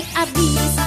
Abis